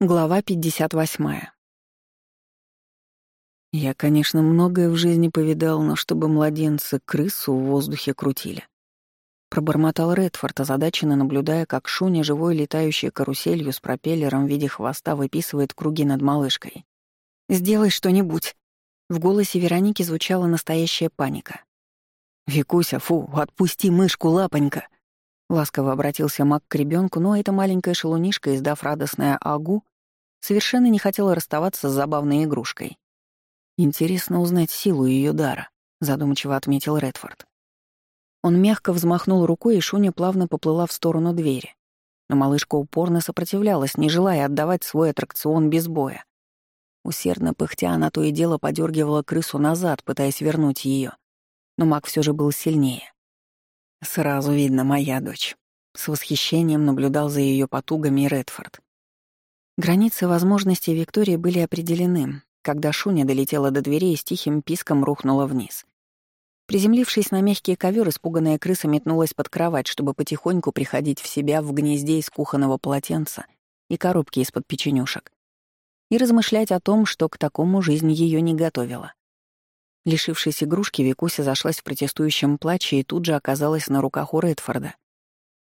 Глава 58. Я, конечно, многое в жизни повидал, но чтобы младенцы крысу в воздухе крутили. Пробормотал Редфорд, озадаченно наблюдая, как Шуня, живой летающей каруселью с пропеллером в виде хвоста, выписывает круги над малышкой. «Сделай что-нибудь!» В голосе Вероники звучала настоящая паника. «Викуся, фу, отпусти мышку, лапонька!» Ласково обратился Мак к ребенку, но эта маленькая шалунишка, издав радостное «агу», совершенно не хотела расставаться с забавной игрушкой. «Интересно узнать силу ее дара», — задумчиво отметил Редфорд. Он мягко взмахнул рукой, и Шуня плавно поплыла в сторону двери. Но малышка упорно сопротивлялась, не желая отдавать свой аттракцион без боя. Усердно пыхтя, она то и дело подергивала крысу назад, пытаясь вернуть ее. Но маг все же был сильнее. «Сразу видно, моя дочь». С восхищением наблюдал за ее потугами Редфорд. Границы возможностей Виктории были определены, когда Шуня долетела до дверей и с тихим писком рухнула вниз. Приземлившись на мягкий ковер, испуганная крыса метнулась под кровать, чтобы потихоньку приходить в себя в гнезде из кухонного полотенца и коробки из-под печенюшек и размышлять о том, что к такому жизнь ее не готовила. Лишившись игрушки, Викуся зашлась в протестующем плаче и тут же оказалась на руках у Редфорда,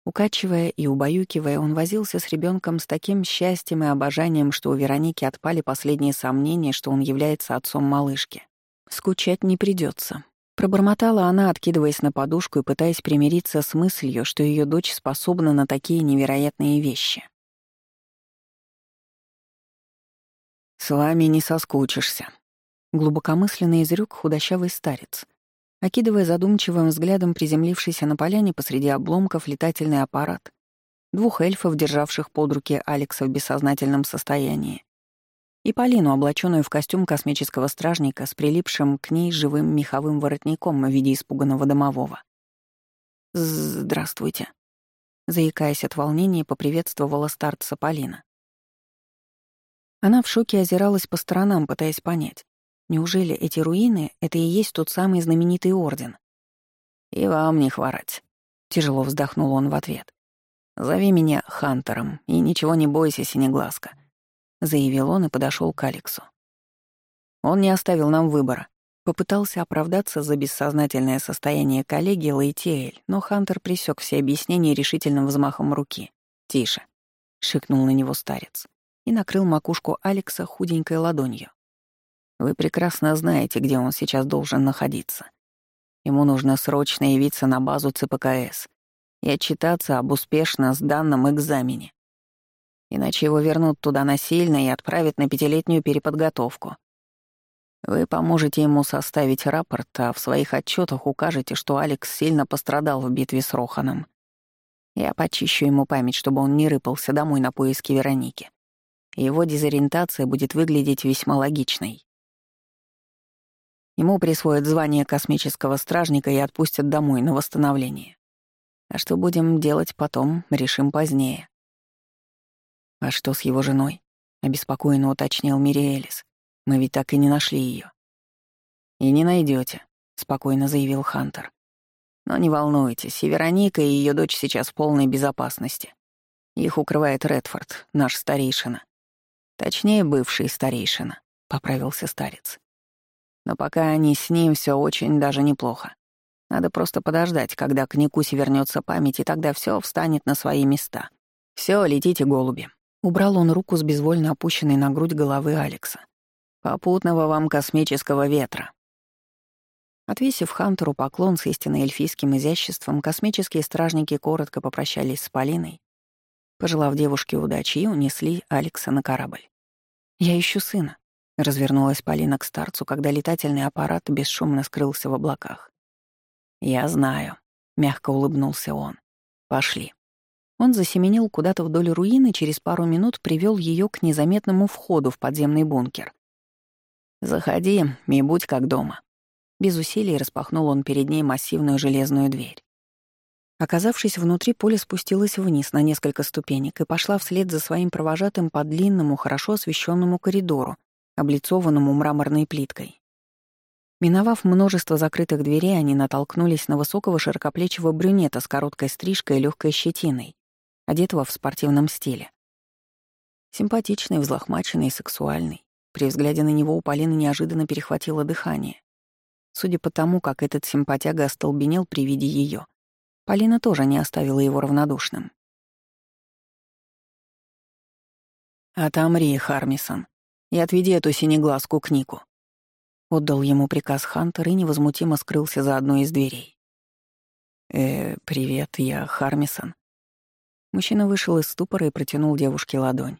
Укачивая и убаюкивая, он возился с ребенком с таким счастьем и обожанием, что у Вероники отпали последние сомнения, что он является отцом малышки. Скучать не придется. Пробормотала она, откидываясь на подушку и пытаясь примириться с мыслью, что ее дочь способна на такие невероятные вещи. «С вами не соскучишься», — глубокомысленно изрек худощавый старец, окидывая задумчивым взглядом приземлившийся на поляне посреди обломков летательный аппарат, двух эльфов, державших под руки Алекса в бессознательном состоянии, и Полину, облаченную в костюм космического стражника с прилипшим к ней живым меховым воротником в виде испуганного домового. «Здравствуйте», — заикаясь от волнения, поприветствовала старца Полина. Она в шоке озиралась по сторонам, пытаясь понять, Неужели эти руины — это и есть тот самый знаменитый орден? «И вам не хворать», — тяжело вздохнул он в ответ. «Зови меня Хантером, и ничего не бойся, Синеглазка», — заявил он и подошел к Алексу. Он не оставил нам выбора. Попытался оправдаться за бессознательное состояние коллеги Лейтиэль, но Хантер присек все объяснения решительным взмахом руки. «Тише», — шикнул на него старец и накрыл макушку Алекса худенькой ладонью. Вы прекрасно знаете, где он сейчас должен находиться. Ему нужно срочно явиться на базу ЦПКС и отчитаться об успешно сданном экзамене. Иначе его вернут туда насильно и отправят на пятилетнюю переподготовку. Вы поможете ему составить рапорт, а в своих отчетах укажете, что Алекс сильно пострадал в битве с Роханом. Я почищу ему память, чтобы он не рыпался домой на поиски Вероники. Его дезориентация будет выглядеть весьма логичной. Ему присвоят звание космического стражника и отпустят домой на восстановление. А что будем делать потом, решим позднее. А что с его женой? обеспокоенно уточнил Мириэлис. Мы ведь так и не нашли ее. И не найдете, спокойно заявил Хантер. Но не волнуйтесь, и Вероника, и ее дочь сейчас в полной безопасности. Их укрывает Редфорд, наш старейшина. Точнее, бывший старейшина, поправился старец. Но пока они с ним, все очень даже неплохо. Надо просто подождать, когда к Никусе вернется память, и тогда все встанет на свои места. Все, летите, голуби. Убрал он руку с безвольно опущенной на грудь головы Алекса. Попутного вам космического ветра. Отвесив Хантеру поклон с истинно эльфийским изяществом, космические стражники коротко попрощались с Полиной, пожелав девушке удачи, и унесли Алекса на корабль. «Я ищу сына», Развернулась Полина к старцу, когда летательный аппарат бесшумно скрылся в облаках. «Я знаю», — мягко улыбнулся он. «Пошли». Он засеменил куда-то вдоль руины, через пару минут привел ее к незаметному входу в подземный бункер. «Заходи и будь как дома». Без усилий распахнул он перед ней массивную железную дверь. Оказавшись внутри, Поля спустилась вниз на несколько ступенек и пошла вслед за своим провожатым по длинному, хорошо освещенному коридору, облицованному мраморной плиткой. Миновав множество закрытых дверей, они натолкнулись на высокого широкоплечего брюнета с короткой стрижкой и легкой щетиной, одетого в спортивном стиле. Симпатичный, взлохмаченный и сексуальный. При взгляде на него у Полины неожиданно перехватило дыхание. Судя по тому, как этот симпатяга остолбенел при виде ее, Полина тоже не оставила его равнодушным. «Отомри, Хармисон, и отведи эту синеглазку к Нику», — отдал ему приказ Хантер и невозмутимо скрылся за одной из дверей. «Э, привет, я Хармисон». Мужчина вышел из ступора и протянул девушке ладонь.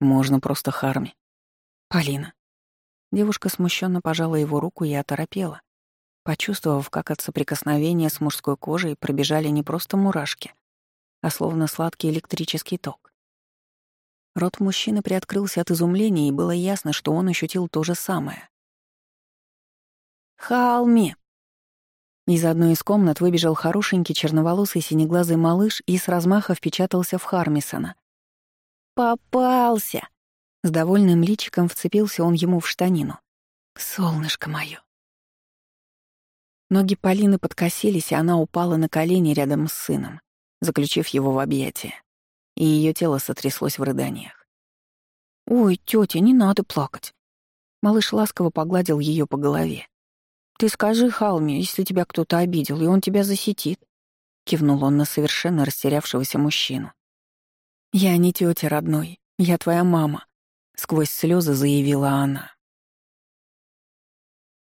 «Можно просто Харми». «Полина». Девушка смущенно пожала его руку и оторопела, почувствовав, как от соприкосновения с мужской кожей пробежали не просто мурашки, а словно сладкий электрический ток. Рот мужчины приоткрылся от изумления, и было ясно, что он ощутил то же самое. «Халми!» Из одной из комнат выбежал хорошенький черноволосый синеглазый малыш и с размаха впечатался в Хармисона. «Попался!» С довольным личиком вцепился он ему в штанину. «Солнышко моё!» Ноги Полины подкосились, и она упала на колени рядом с сыном, заключив его в объятия и ее тело сотряслось в рыданиях. «Ой, тетя, не надо плакать». Малыш ласково погладил ее по голове. «Ты скажи Халме, если тебя кто-то обидел, и он тебя засетит», — кивнул он на совершенно растерявшегося мужчину. «Я не тетя родной, я твоя мама», — сквозь слезы заявила она.